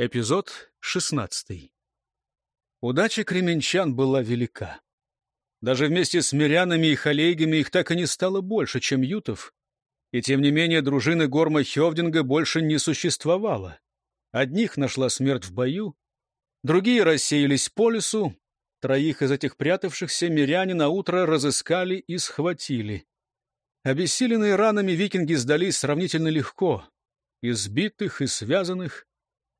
Эпизод 16. Удача кременчан была велика. Даже вместе с мирянами и халейгами их так и не стало больше, чем ютов. И тем не менее дружины Горма Хевдинга больше не существовало. Одних нашла смерть в бою, другие рассеялись по лесу, троих из этих прятавшихся миряне на утро разыскали и схватили. Обессиленные ранами викинги сдались сравнительно легко. Избитых и связанных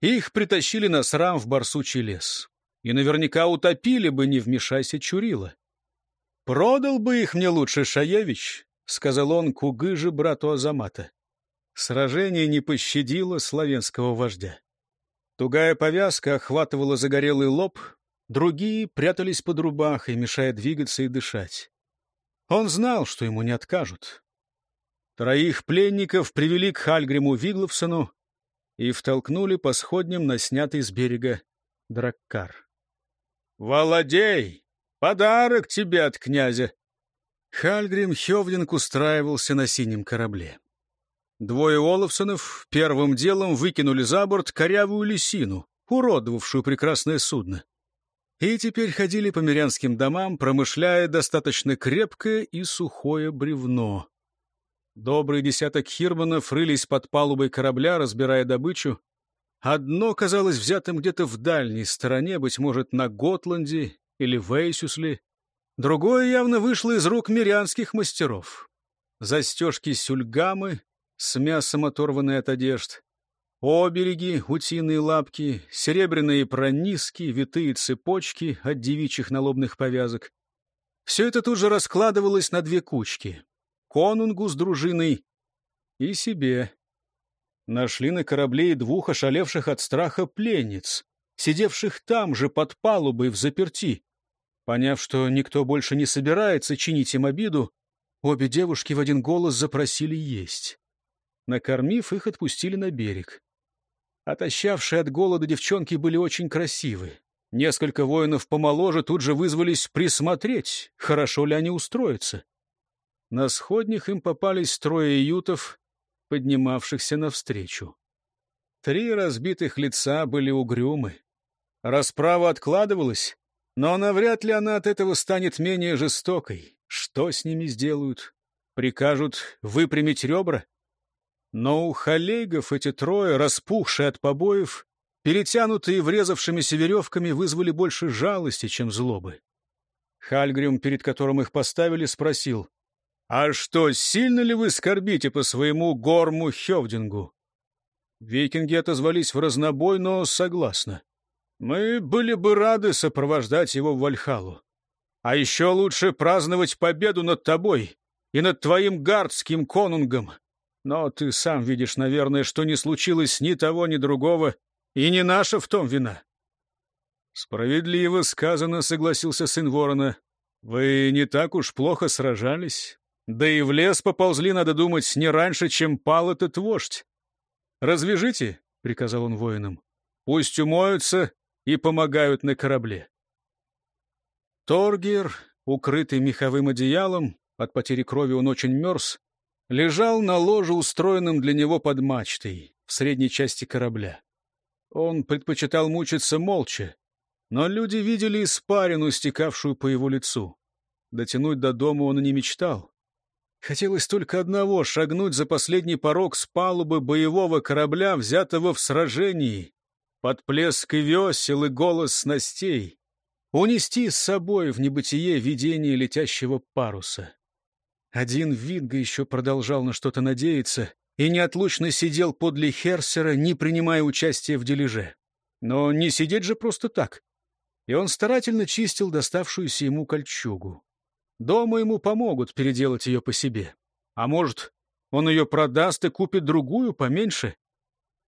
их притащили на срам в барсучий лес. И наверняка утопили бы, не вмешайся Чурила. «Продал бы их мне лучше Шаевич», — сказал он Кугыже брату Азамата. Сражение не пощадило славянского вождя. Тугая повязка охватывала загорелый лоб, другие прятались под рубахой, мешая двигаться и дышать. Он знал, что ему не откажут. Троих пленников привели к Хальгриму Вигловсону, и втолкнули по сходням на снятый с берега драккар. «Володей! Подарок тебе от князя!» Хальгрим Хевдинг устраивался на синем корабле. Двое Олафсонов первым делом выкинули за борт корявую лисину, уродовавшую прекрасное судно. И теперь ходили по мирянским домам, промышляя достаточно крепкое и сухое бревно. Добрый десяток хирманов рылись под палубой корабля, разбирая добычу. Одно казалось взятым где-то в дальней стороне, быть может, на Готланде или Вейсюсле. Другое явно вышло из рук мирянских мастеров. Застежки сюльгамы с мясом оторванные от одежд, обереги, утиные лапки, серебряные прониски, витые цепочки от девичьих налобных повязок. Все это тут же раскладывалось на две кучки конунгу с дружиной и себе. Нашли на корабле и двух ошалевших от страха пленниц, сидевших там же под палубой в заперти. Поняв, что никто больше не собирается чинить им обиду, обе девушки в один голос запросили есть. Накормив, их отпустили на берег. Отощавшие от голода девчонки были очень красивы. Несколько воинов помоложе тут же вызвались присмотреть, хорошо ли они устроятся. На сходнях им попались трое ютов, поднимавшихся навстречу. Три разбитых лица были угрюмы. Расправа откладывалась, но навряд ли она от этого станет менее жестокой. Что с ними сделают? Прикажут выпрямить ребра? Но у халейгов эти трое, распухшие от побоев, перетянутые врезавшимися веревками, вызвали больше жалости, чем злобы. Хальгрим, перед которым их поставили, спросил, «А что, сильно ли вы скорбите по своему горму Хевдингу?» Викинги отозвались в разнобой, но согласно. «Мы были бы рады сопровождать его в Вальхалу. А еще лучше праздновать победу над тобой и над твоим гардским конунгом. Но ты сам видишь, наверное, что не случилось ни того, ни другого, и не наша в том вина». «Справедливо сказано», — согласился сын ворона. «Вы не так уж плохо сражались. Да и в лес поползли, надо думать, не раньше, чем пал этот вождь. «Развяжите», — приказал он воинам, — «пусть умоются и помогают на корабле». Торгер, укрытый меховым одеялом, от потери крови он очень мерз, лежал на ложе, устроенном для него под мачтой, в средней части корабля. Он предпочитал мучиться молча, но люди видели испарину, стекавшую по его лицу. Дотянуть до дома он и не мечтал. Хотелось только одного — шагнуть за последний порог с палубы боевого корабля, взятого в сражении, под плеск и весел и голос снастей, унести с собой в небытие видение летящего паруса. Один Винга еще продолжал на что-то надеяться и неотлучно сидел подле Херсера, не принимая участия в дележе. Но не сидеть же просто так. И он старательно чистил доставшуюся ему кольчугу. Дома ему помогут переделать ее по себе. А может, он ее продаст и купит другую поменьше?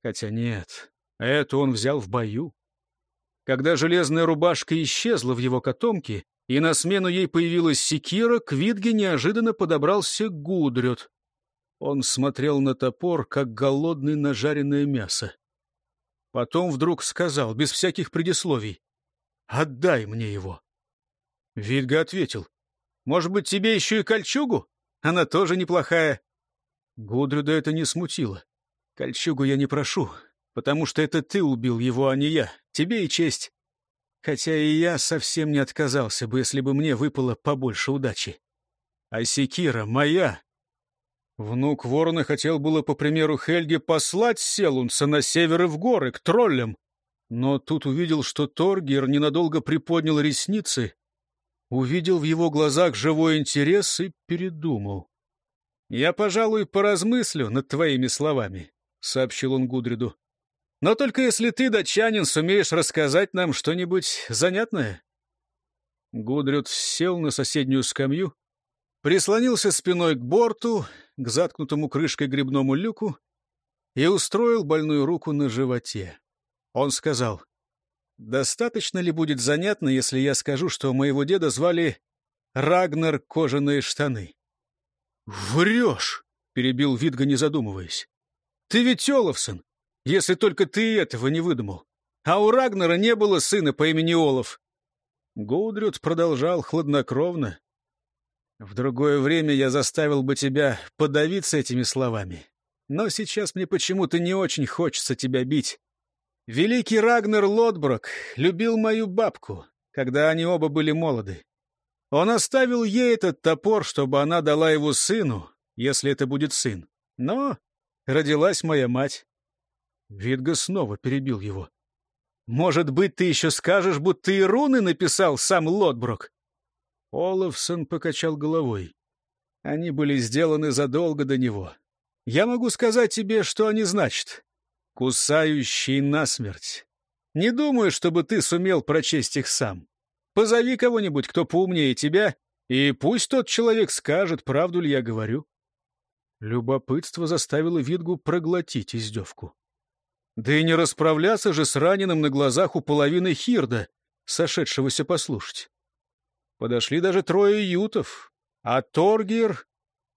Хотя нет, эту он взял в бою. Когда железная рубашка исчезла в его котомке, и на смену ей появилась секира, к Витге неожиданно подобрался Гудрет. Он смотрел на топор, как голодный на жареное мясо. Потом вдруг сказал, без всяких предисловий, «Отдай мне его». Витга ответил, может быть, тебе еще и кольчугу? Она тоже неплохая. Гудрюда это не смутило. Кольчугу я не прошу. потому что это ты убил его, а не я. Тебе и честь. Хотя и я совсем не отказался бы, если бы мне выпало побольше удачи. А секира моя. Внук ворона хотел было, по примеру Хельги, послать Селунца на север и в горы, к троллям. Но тут увидел, что Торгер ненадолго приподнял ресницы, увидел в его глазах живой интерес и передумал. «Я, пожалуй, поразмыслю над твоими словами», — сообщил он Гудриду. Но только если ты, датчанин, сумеешь рассказать нам что-нибудь занятное. Гудрют сел на соседнюю скамью, прислонился спиной к борту, к заткнутому крышкой грибному люку и устроил больную руку на животе. Он сказал, «Достаточно ли будет занятно, если я скажу, что моего деда звали Рагнар Кожаные штаны?» «Врешь!» — перебил Видга, не задумываясь. «Ты ведь Олафсон, если только ты этого не выдумал. А у Рагнера не было сына по имени Олаф. Гудрют продолжал хладнокровно. В другое время я заставил бы тебя подавиться этими словами. Но сейчас мне почему-то не очень хочется тебя бить. Великий Рагнер Лотброк любил мою бабку, когда они оба были молоды. Он оставил ей этот топор, чтобы она дала его сыну, если это будет сын. Но родилась моя мать. Видга снова перебил его. «Может быть, ты еще скажешь, будто и руны написал сам Лотброк?» Олафсон покачал головой. Они были сделаны задолго до него. Я могу сказать тебе, что они значат. Кусающий насмерть. Не думаю, чтобы ты сумел прочесть их сам. Позови кого-нибудь, кто поумнее тебя, и пусть тот человек скажет, правду ли я говорю. Любопытство заставило Видгу проглотить издевку. Да и не расправляться же с раненым на глазах у половины хирда, сошедшегося послушать. Подошли даже трое ютов, а Торгер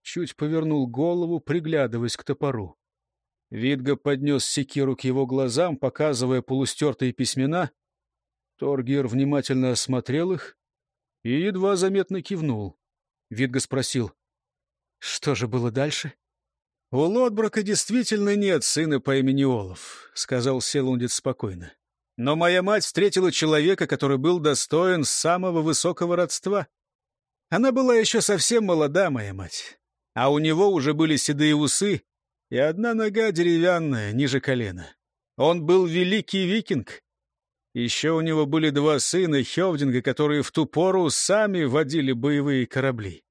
чуть повернул голову, приглядываясь к топору. Видга поднес секиру к его глазам, показывая полустертые письмена. Торгер внимательно осмотрел их и едва заметно кивнул. Видга спросил, что же было дальше? «У Лотброка действительно нет сына по имени Олаф», — сказал Селундит спокойно. «Но моя мать встретила человека, который был достоин самого высокого родства. Она была еще совсем молода, моя мать, а у него уже были седые усы и одна нога деревянная, ниже колена. Он был великий викинг. Еще у него были два сына Хевдинга, которые в ту пору сами водили боевые корабли.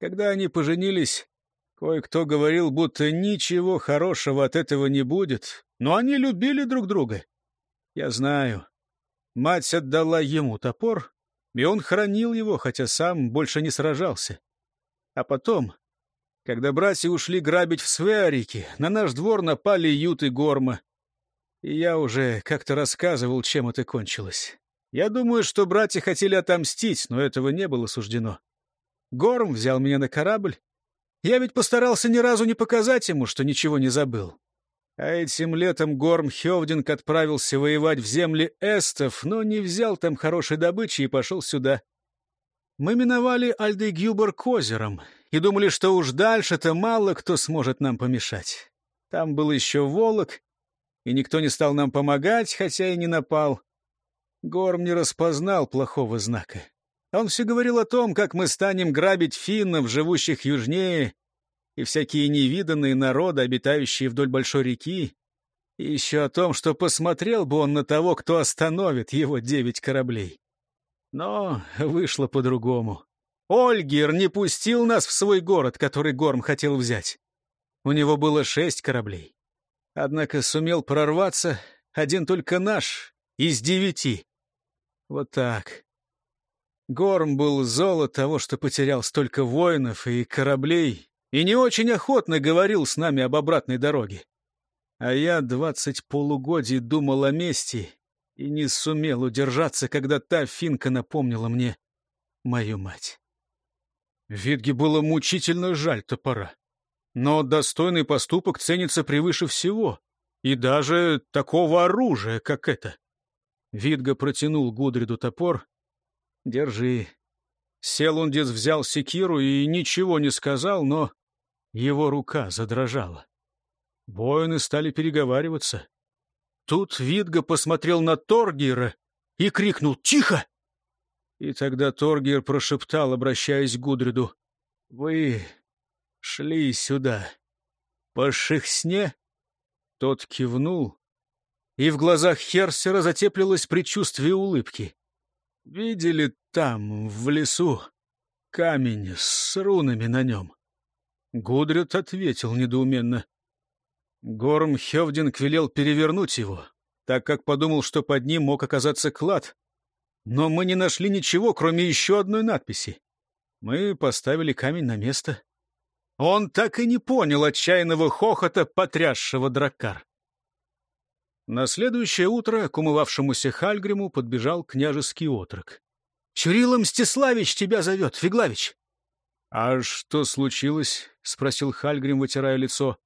Когда они поженились, Кое-кто говорил, будто ничего хорошего от этого не будет, но они любили друг друга. Я знаю. Мать отдала ему топор, и он хранил его, хотя сам больше не сражался. А потом, когда братья ушли грабить в Свеарике, на наш двор напали Ют и Горма. И я уже как-то рассказывал, чем это кончилось. Я думаю, что братья хотели отомстить, но этого не было суждено. Горм взял меня на корабль, я ведь постарался ни разу не показать ему, что ничего не забыл. А этим летом Горм Хевдинг отправился воевать в земли эстов, но не взял там хорошей добычи и пошел сюда. Мы миновали Альдегюбер к озерам и думали, что уж дальше-то мало кто сможет нам помешать. Там был еще Волок, и никто не стал нам помогать, хотя и не напал. Горм не распознал плохого знака. Он все говорил о том, как мы станем грабить финнов, живущих южнее, и всякие невиданные народы, обитающие вдоль большой реки, и еще о том, что посмотрел бы он на того, кто остановит его девять кораблей. Но вышло по-другому. Ольгер не пустил нас в свой город, который Горм хотел взять. У него было шесть кораблей. Однако сумел прорваться один только наш из девяти. Вот так. Горм был зол от того, что потерял столько воинов и кораблей, и не очень охотно говорил с нами об обратной дороге. А я двадцать полугодий думал о мести и не сумел удержаться, когда та финка напомнила мне мою мать. Видге было мучительно жаль топора. Но достойный поступок ценится превыше всего, и даже такого оружия, как это. Видга протянул Гудриду топор, Держи. Селундец взял секиру и ничего не сказал, но его рука задрожала. Воины стали переговариваться. Тут Видга посмотрел на Торгера и крикнул «Тихо!». И тогда Торгер прошептал, обращаясь к Гудриду, «Вы шли сюда по шихсне?» Тот кивнул, и в глазах Херсера затеплилось предчувствие улыбки. «Видели там, в лесу, камень с рунами на нем?» Гудрид ответил недоуменно. Горм Хевдинг велел перевернуть его, так как подумал, что под ним мог оказаться клад. Но мы не нашли ничего, кроме еще одной надписи. Мы поставили камень на место. Он так и не понял отчаянного хохота, потрясшего драккар. На следующее утро к умывавшемуся Хальгриму подбежал княжеский отрок. — Чурила Мстиславич тебя зовет, Фиглавич. — А что случилось? — спросил Хальгрим, вытирая лицо.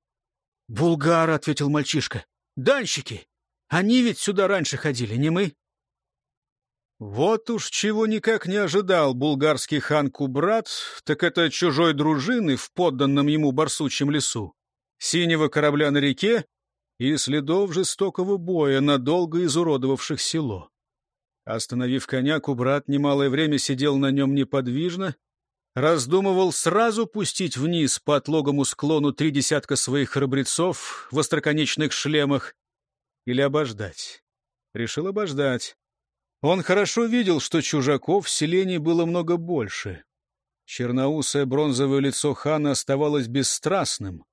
«Булгар», — ответил мальчишка. «Данщики! Они ведь сюда раньше ходили, не мы?» Вот уж чего никак не ожидал булгарский хан Кубрат, так это чужой дружины в подданном ему барсучьем лесу, синего корабля на реке и следов жестокого боя, надолго изуродовавших село. Остановив коня, Кубрат немалое время сидел на нем неподвижно, раздумывал сразу пустить вниз по отлогому склону три десятка своих храбрецов в остроконечных шлемах или обождать. Решил обождать. Он хорошо видел, что чужаков в селении было много больше. Черноусое бронзовое лицо хана оставалось бесстрастным.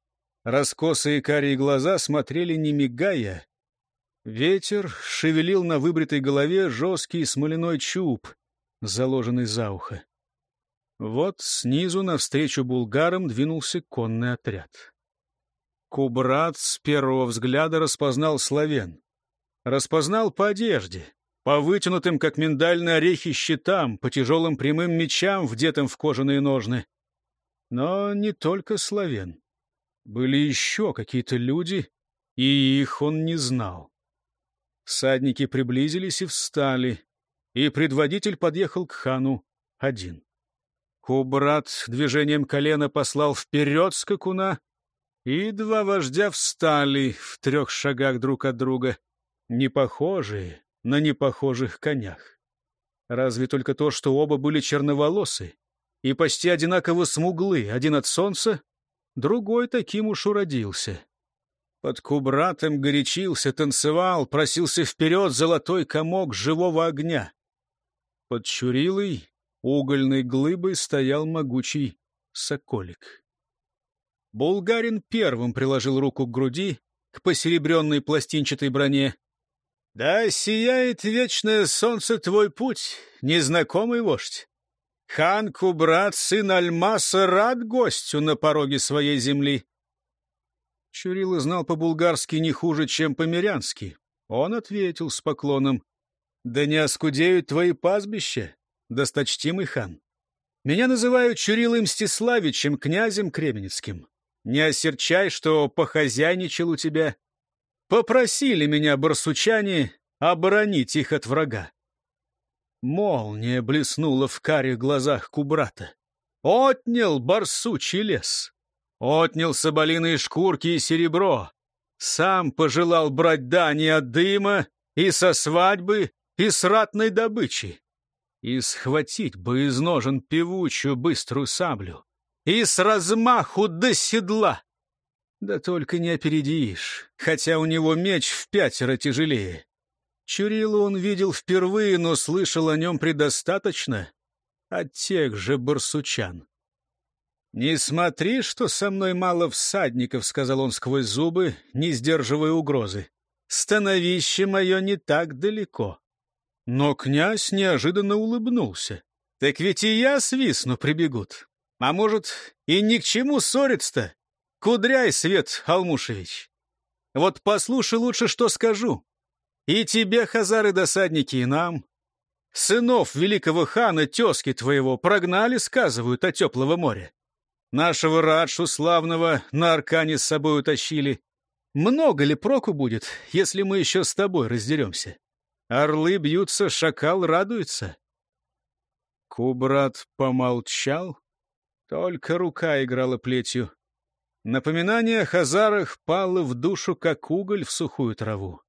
Раскосые карие глаза смотрели не мигая. Ветер шевелил на выбритой голове жесткий смоляной чуб, заложенный за ухо. Вот снизу навстречу булгарам двинулся конный отряд. Кубрат с первого взгляда распознал славян. Распознал по одежде, по вытянутым, как миндальные орехи, щитам, по тяжелым прямым мечам, вдетым в кожаные ножны. Но не только славян. Были еще какие-то люди, и их он не знал. Всадники приблизились и встали, и предводитель подъехал к хану один. Кубрат движением колена послал вперед скакуна, и два вождя встали в трех шагах друг от друга, непохожие на непохожих конях. Разве только то, что оба были черноволосы и почти одинаково смуглы, один от солнца, другой таким уж уродился. Под кубратом горячился, танцевал, просился вперед золотой комок живого огня. Под Чурилой угольной глыбой стоял могучий соколик. Булгарин первым приложил руку к груди, к посеребренной пластинчатой броне. — Да сияет вечное солнце твой путь, незнакомый вождь. Хан Кубрат, сын Альмаса, рад гостю на пороге своей земли. Чурила знал по-булгарски не хуже, чем по-мирянски. Он ответил с поклоном. — Да не оскудеют твои пастбища, досточтимый хан. Меня называют Чурилой Мстиславичем, князем Кременецким. Не осерчай, что похозяйничал у тебя. Попросили меня барсучане оборонить их от врага. Молния блеснула в карих глазах Кубрата. Отнял барсучий лес. Отнял соболиные шкурки и серебро. Сам пожелал брать дани от дыма и со свадьбы, и с ратной добычи и схватить бы из ножен певучую быструю саблю, и с размаху до седла. Да только не опередишь, хотя у него меч в пятеро тяжелее. Чурилу он видел впервые, но слышал о нем предостаточно от тех же барсучан. «Не смотри, что со мной мало всадников», — сказал он сквозь зубы, не сдерживая угрозы. «Становище мое не так далеко. Но князь неожиданно улыбнулся. «Так ведь и я свистну прибегут. А может, и ни к чему ссориться-то? Кудряй, Свет Алмушевич. Вот послушай лучше, что скажу. И тебе, хазары-досадники, и нам. Сынов великого хана, тезки твоего, прогнали, сказывают, о теплого моря. Нашего Радшу славного на Аркане с собой утащили. Много ли проку будет, если мы еще с тобой раздеремся? Орлы бьются, шакал радуется. Кубрат помолчал, только рука играла плетью. Напоминание о хазарах пало в душу, как уголь в сухую траву.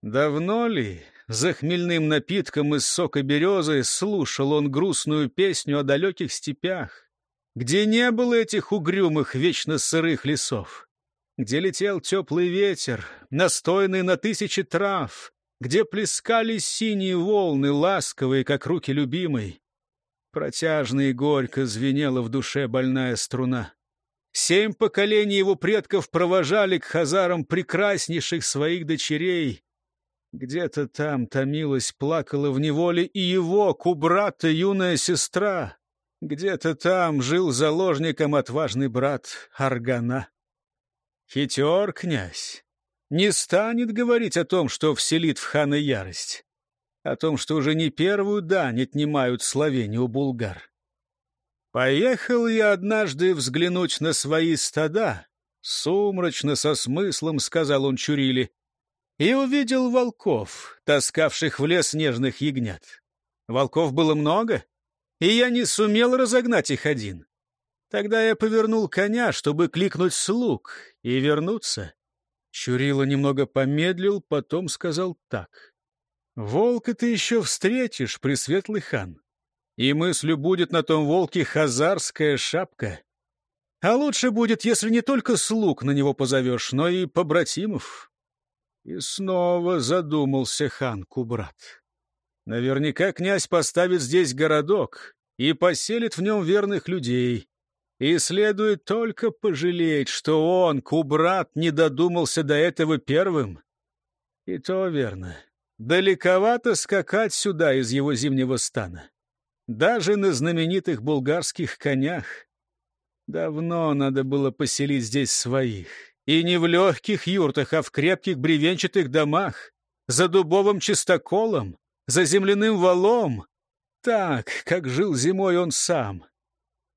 Давно ли, за хмельным напитком из сока березы, слушал он грустную песню о далеких степях, где не было этих угрюмых, вечно сырых лесов, где летел теплый ветер, настойный на тысячи трав, где плескались синие волны, ласковые, как руки любимой. Протяжно и горько звенела в душе больная струна. Семь поколений его предков провожали к хазарам прекраснейших своих дочерей. Где-то там томилась, плакала в неволе и его, кубрата, юная сестра. Где-то там жил заложником отважный брат Аргана. Хитер князь не станет говорить о том, что вселит в хана ярость, о том, что уже не первую дань отнимают словени у булгар. Поехал я однажды взглянуть на свои стада, сумрачно, со смыслом, сказал он Чурили, и увидел волков, таскавших в лес нежных ягнят. Волков было много, и я не сумел разогнать их один. Тогда я повернул коня, чтобы кликнуть слуг и вернуться. Чурила немного помедлил, потом сказал так. «Волка ты еще встретишь, пресветлый хан и мыслью будет на том волке хазарская шапка. А лучше будет, если не только слуг на него позовешь, но и побратимов. И снова задумался хан Кубрат. Наверняка князь поставит здесь городок и поселит в нем верных людей. И следует только пожалеть, что он, Кубрат, не додумался до этого первым. И то верно. Далековато скакать сюда из его зимнего стана даже на знаменитых булгарских конях. Давно надо было поселить здесь своих. И не в легких юртах, а в крепких бревенчатых домах, за дубовым чистоколом, за земляным валом. Так, как жил зимой он сам.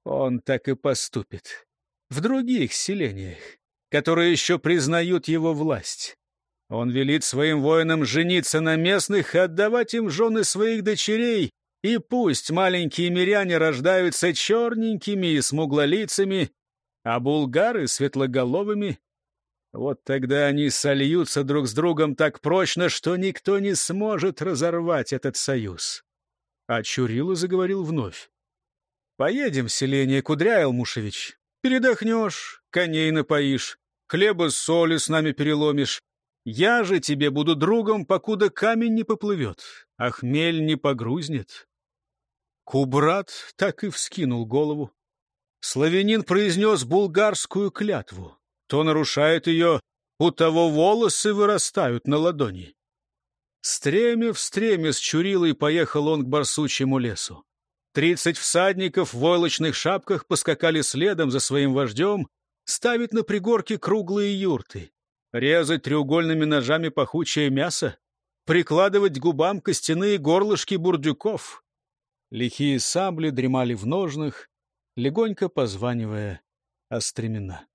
Он так и поступит. В других селениях, которые еще признают его власть. Он велит своим воинам жениться на местных и отдавать им жены своих дочерей, и пусть маленькие миряне рождаются черненькими и смуглолицами, а булгары — светлоголовыми, вот тогда они сольются друг с другом так прочно, что никто не сможет разорвать этот союз. А Чурила заговорил вновь. — Поедем в селение, Кудряй Алмушевич. Передохнешь, коней напоишь, хлеба с соли с нами переломишь. Я же тебе буду другом, покуда камень не поплывет, а хмель не погрузнет. Кубрат так и вскинул голову. Славянин произнес булгарскую клятву. То нарушает ее, у того волосы вырастают на ладони. Стремя в стремя с Чурилой поехал он к барсучьему лесу. Тридцать всадников в войлочных шапках поскакали следом за своим вождем, ставить на пригорке круглые юрты, резать треугольными ножами пахучее мясо, прикладывать губам костяные горлышки бурдюков, Лихие сабли дремали в ножнах, легонько позванивая о стремена.